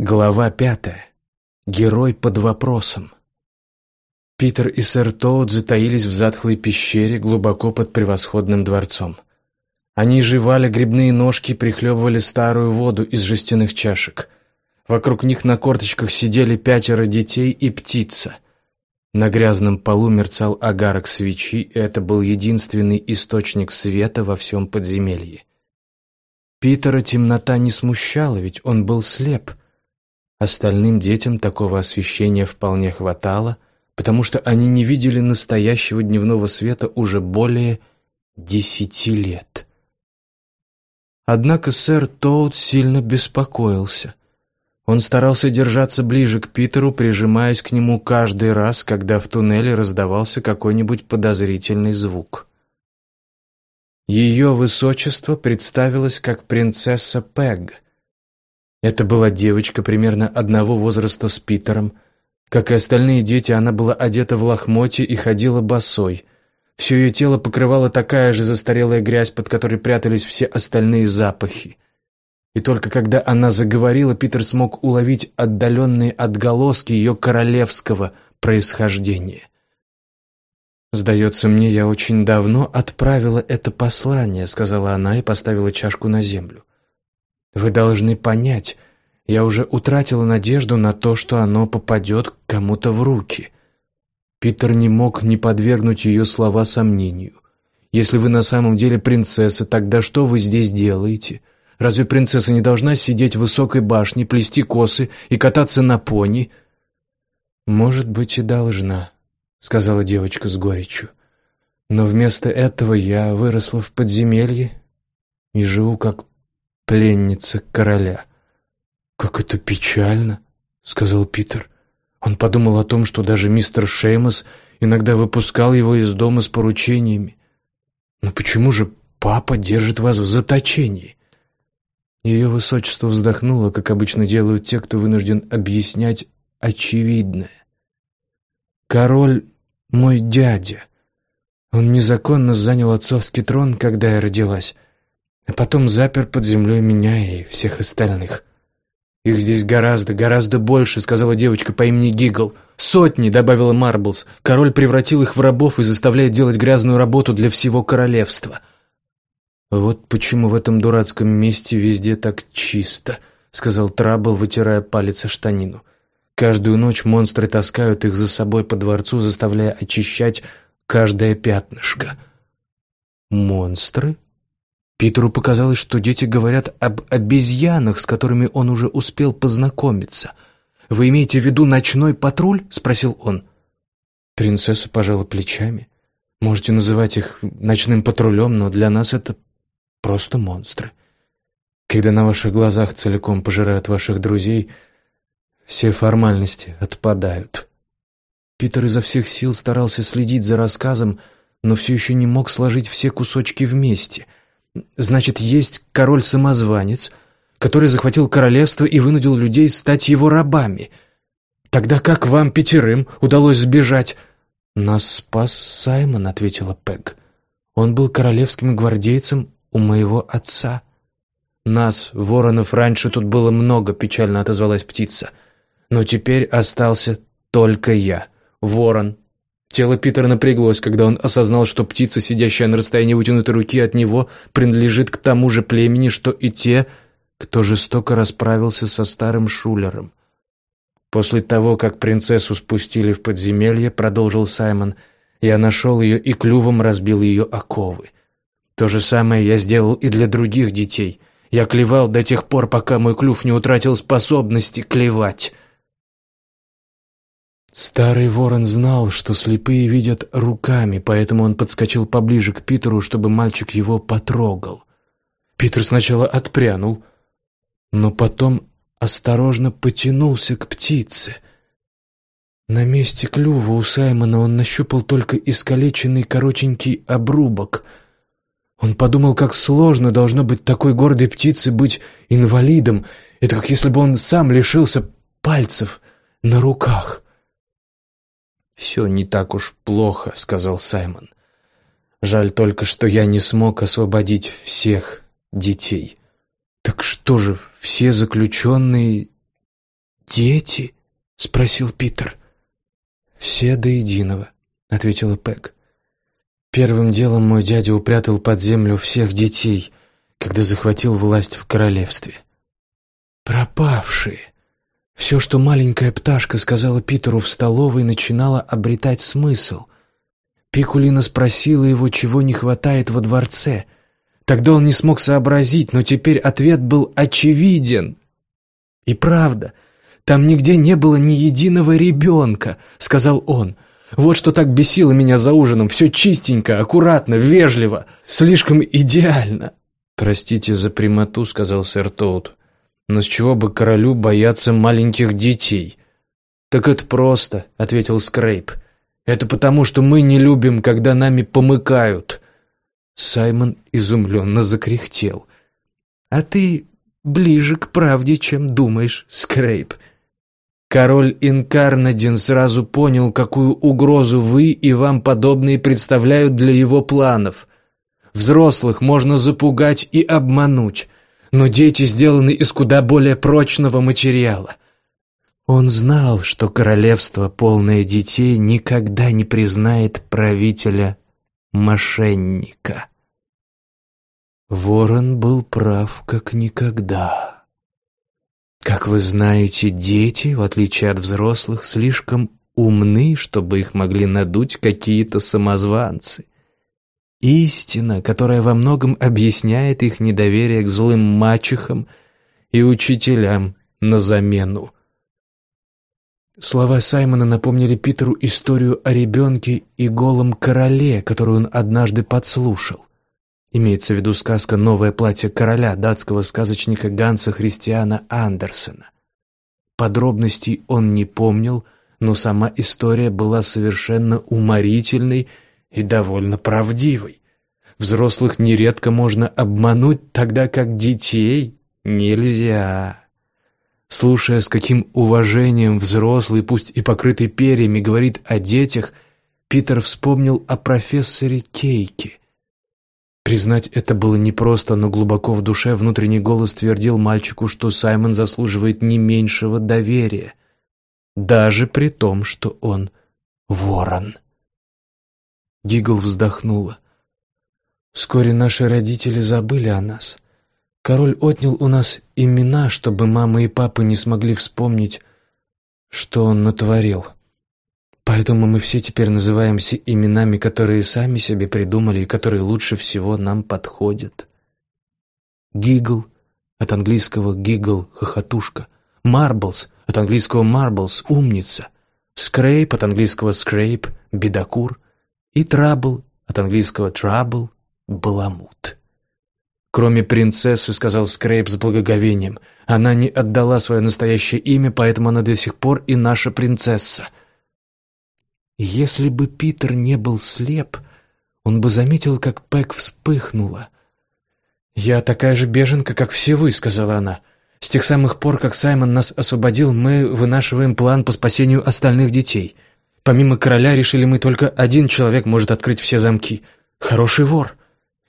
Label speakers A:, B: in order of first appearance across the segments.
A: Глава пятая. Герой под вопросом. Питер и сэр Тоут затаились в затхлой пещере глубоко под превосходным дворцом. Они жевали грибные ножки, прихлебывали старую воду из жестяных чашек. Вокруг них на корточках сидели пятеро детей и птица. На грязном полу мерцал огарок свечи, и это был единственный источник света во всем подземелье. Питера темнота не смущала, ведь он был слеп — Остальным детям такого освещения вполне хватало, потому что они не видели настоящего дневного света уже более десяти лет. Однако сэр Тоут сильно беспокоился. Он старался держаться ближе к Питеру, прижимаясь к нему каждый раз, когда в туннеле раздавался какой-нибудь подозрительный звук. Ее высочество представилось как принцесса Пэг — это была девочка примерно одного возраста с Питером. Как и остальные дети, она была одета в лохмотье и ходила босой. Все ее тело покрывала такая же застарелая грязь, под которой прятались все остальные запахи. И только когда она заговорила, Питер смог уловить отдаленные отголоски ее королевского происхождения. «Сдается мне, я очень давно отправила это послание», — сказала она и поставила чашку на землю. Вы должны понять, я уже утратила надежду на то, что оно попадет кому-то в руки. Питер не мог не подвергнуть ее слова сомнению. Если вы на самом деле принцесса, тогда что вы здесь делаете? Разве принцесса не должна сидеть в высокой башне, плести косы и кататься на пони? Может быть, и должна, сказала девочка с горечью. Но вместо этого я выросла в подземелье и живу как пленница короля. «Как это печально», — сказал Питер. Он подумал о том, что даже мистер Шеймос иногда выпускал его из дома с поручениями. «Но почему же папа держит вас в заточении?» Ее высочество вздохнуло, как обычно делают те, кто вынужден объяснять очевидное. «Король мой дядя. Он незаконно занял отцовский трон, когда я родилась а потом запер под землей меня и всех остальных. «Их здесь гораздо, гораздо больше», — сказала девочка по имени Гигл. «Сотни», — добавила Марблс. «Король превратил их в рабов и заставляет делать грязную работу для всего королевства». «Вот почему в этом дурацком месте везде так чисто», — сказал Трабл, вытирая палец о штанину. «Каждую ночь монстры таскают их за собой по дворцу, заставляя очищать каждое пятнышко». «Монстры?» Питеру показалось, что дети говорят об обезьянах, с которыми он уже успел познакомиться. «Вы имеете в виду ночной патруль?» — спросил он. Принцесса пожала плечами. «Можете называть их ночным патрулем, но для нас это просто монстры. Когда на ваших глазах целиком пожирают ваших друзей, все формальности отпадают». Питер изо всех сил старался следить за рассказом, но все еще не мог сложить все кусочки вместе — Значит, есть король-самозванец, который захватил королевство и вынудил людей стать его рабами. Тогда как вам пятерым удалось сбежать? Нас спас Саймон, ответила Пэг. Он был королевским гвардейцем у моего отца. Нас, воронов, раньше тут было много, печально отозвалась птица. Но теперь остался только я, ворон, Тело Питера напряглось, когда он осознал, что птица, сидящая на расстоянии вытянутой руки от него, принадлежит к тому же племени, что и те, кто жестоко расправился со старым шулером. После того, как принцессу спустили в подземелье, продолжил Саймон, я нашел ее и клювом разбил ее оковы. То же самое я сделал и для других детей. Я клевал до тех пор, пока мой клюв не утратил способности клевать. Старый ворон знал, что слепые видят руками, поэтому он подскочил поближе к Питеру, чтобы мальчик его потрогал. Питер сначала отпрянул, но потом осторожно потянулся к птице. На месте клюва у Саймона он нащупал только искалеченный коротенький обрубок. Он подумал, как сложно должно быть такой гордой птице быть инвалидом. Это как если бы он сам лишился пальцев на руках. «Все не так уж плохо», — сказал Саймон. «Жаль только, что я не смог освободить всех детей». «Так что же, все заключенные дети?» — спросил Питер. «Все до единого», — ответила Пэг. «Первым делом мой дядя упрятал под землю всех детей, когда захватил власть в королевстве. Пропавшие. Все, что маленькая пташка сказала Питеру в столовой, начинало обретать смысл. Пикулина спросила его, чего не хватает во дворце. Тогда он не смог сообразить, но теперь ответ был очевиден. И правда, там нигде не было ни единого ребенка, сказал он. Вот что так бесило меня за ужином. Все чистенько, аккуратно, вежливо, слишком идеально. «Простите за прямоту», — сказал сэр Тоут. «Но с чего бы королю бояться маленьких детей?» «Так это просто», — ответил Скрейп. «Это потому, что мы не любим, когда нами помыкают». Саймон изумленно закряхтел. «А ты ближе к правде, чем думаешь, Скрейп». Король Инкарнадин сразу понял, какую угрозу вы и вам подобные представляют для его планов. Взрослых можно запугать и обмануть, но дети сделаны из куда более прочного материала. Он знал, что королевство, полное детей, никогда не признает правителя мошенника. Ворон был прав как никогда. Как вы знаете, дети, в отличие от взрослых, слишком умны, чтобы их могли надуть какие-то самозванцы. Истина, которая во многом объясняет их недоверие к злым мачехам и учителям на замену. Слова Саймона напомнили Питеру историю о ребенке и голом короле, которую он однажды подслушал. Имеется в виду сказка «Новое платье короля» датского сказочника Ганса Христиана Андерсена. Подробностей он не помнил, но сама история была совершенно уморительной и довольно правдивой. Взрослых нередко можно обмануть, тогда как детей нельзя. Слушая, с каким уважением взрослый, пусть и покрытый перьями, говорит о детях, Питер вспомнил о профессоре Кейке. Признать это было непросто, но глубоко в душе внутренний голос твердил мальчику, что Саймон заслуживает не меньшего доверия, даже при том, что он ворон. Гигл вздохнула. Вскоре наши родители забыли о нас. Король отнял у нас имена, чтобы мама и папа не смогли вспомнить, что он натворил. Поэтому мы все теперь называемся именами, которые сами себе придумали и которые лучше всего нам подходят. Гигл от английского гигл хохотушка, Марблс от английского марблс умница, Скрейп от английского скрейп бедокур и Трабл от английского trouble баламут. Кроме принцессы, сказал Скрейп с благоговением, она не отдала свое настоящее имя, поэтому она до сих пор и наша принцесса. Если бы Питер не был слеп, он бы заметил, как Пэк вспыхнула. «Я такая же беженка, как все вы», — сказала она. «С тех самых пор, как Саймон нас освободил, мы вынашиваем план по спасению остальных детей. Помимо короля решили мы, только один человек может открыть все замки. Хороший вор.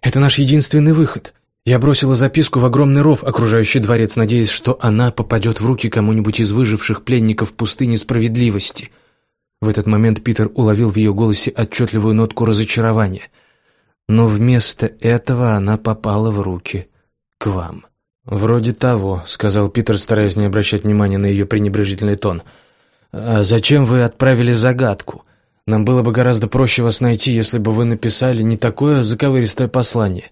A: Это наш единственный выход. Я бросила записку в огромный ров, окружающий дворец, надеясь, что она попадет в руки кому-нибудь из выживших пленников пустыни справедливости. В этот момент Питер уловил в ее голосе отчетливую нотку разочарования. Но вместо этого она попала в руки к вам. «Вроде того», — сказал Питер, стараясь не обращать внимания на ее пренебрежительный тон. «А зачем вы отправили загадку? Нам было бы гораздо проще вас найти, если бы вы написали не такое заковыристое послание».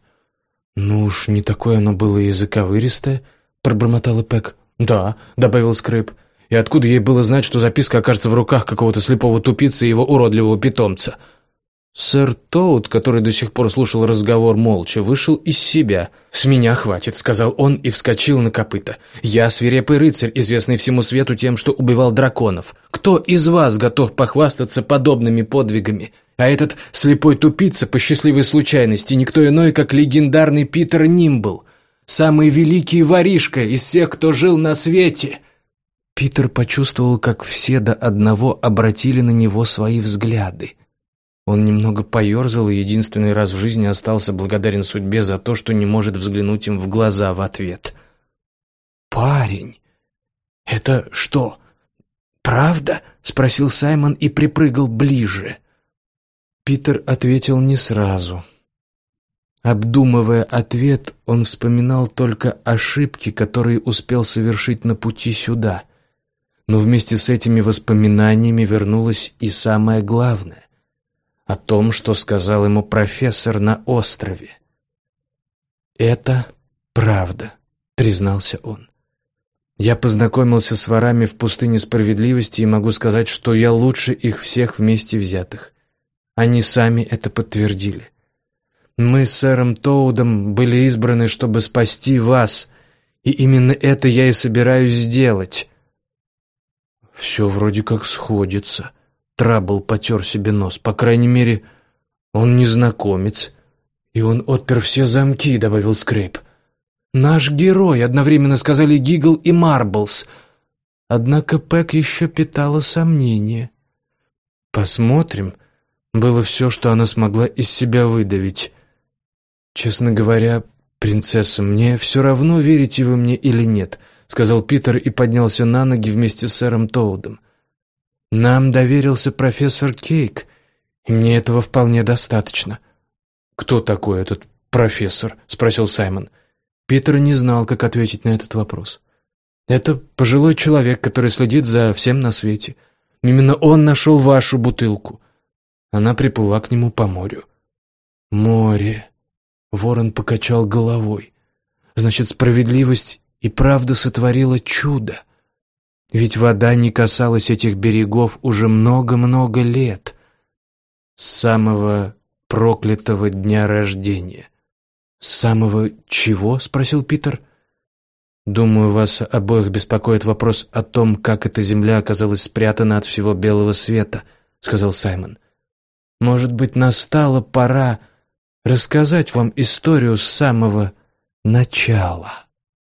A: «Ну уж не такое оно было и заковыристое», — пробормотала Пэк. «Да», — добавил Скрейп. «И откуда ей было знать, что записка окажется в руках какого-то слепого тупицы и его уродливого питомца?» Сэр Тоут, который до сих пор слушал разговор молча, вышел из себя. «С меня хватит», — сказал он и вскочил на копыта. «Я свирепый рыцарь, известный всему свету тем, что убивал драконов. Кто из вас готов похвастаться подобными подвигами? А этот слепой тупица по счастливой случайности никто иной, как легендарный Питер Нимбл, самый великий воришка из всех, кто жил на свете». Питер почувствовал, как все до одного обратили на него свои взгляды. Он немного поерзал и единственный раз в жизни остался благодарен судьбе за то, что не может взглянуть им в глаза в ответ. «Парень, «Это что, правда?» — спросил Саймон и припрыгал ближе. Питер ответил не сразу. Обдумывая ответ, он вспоминал только ошибки, которые успел совершить на пути сюда. Но вместе с этими воспоминаниями вернулось и самое главное — о том, что сказал ему профессор на острове. «Это правда», — признался он. «Я познакомился с ворами в пустыне справедливости и могу сказать, что я лучше их всех вместе взятых. Они сами это подтвердили. Мы с сэром Тоудом были избраны, чтобы спасти вас, и именно это я и собираюсь сделать». «Все вроде как сходится». Трабл потер себе нос. «По крайней мере, он незнакомец». «И он отпер все замки», — добавил Скрейп. «Наш герой», — одновременно сказали Гигл и Марблс. Однако Пэк еще питала сомнения. «Посмотрим», было все, что она смогла из себя выдавить. «Честно говоря, принцесса, мне все равно, верите вы мне или нет», сказал Питер и поднялся на ноги вместе с сэром Тоудом. «Нам доверился профессор Кейк, и мне этого вполне достаточно». «Кто такой этот профессор?» — спросил Саймон. Питер не знал, как ответить на этот вопрос. «Это пожилой человек, который следит за всем на свете. Именно он нашел вашу бутылку. Она приплыла к нему по морю. «Море!» Ворон покачал головой. «Значит, справедливость и правда сотворила чудо. Ведь вода не касалась этих берегов уже много-много лет. С самого проклятого дня рождения». «С самого чего?» — спросил Питер. «Думаю, вас обоих беспокоит вопрос о том, как эта земля оказалась спрятана от всего белого света», — сказал Саймон. Может быть, настала пора рассказать вам историю с самого начала.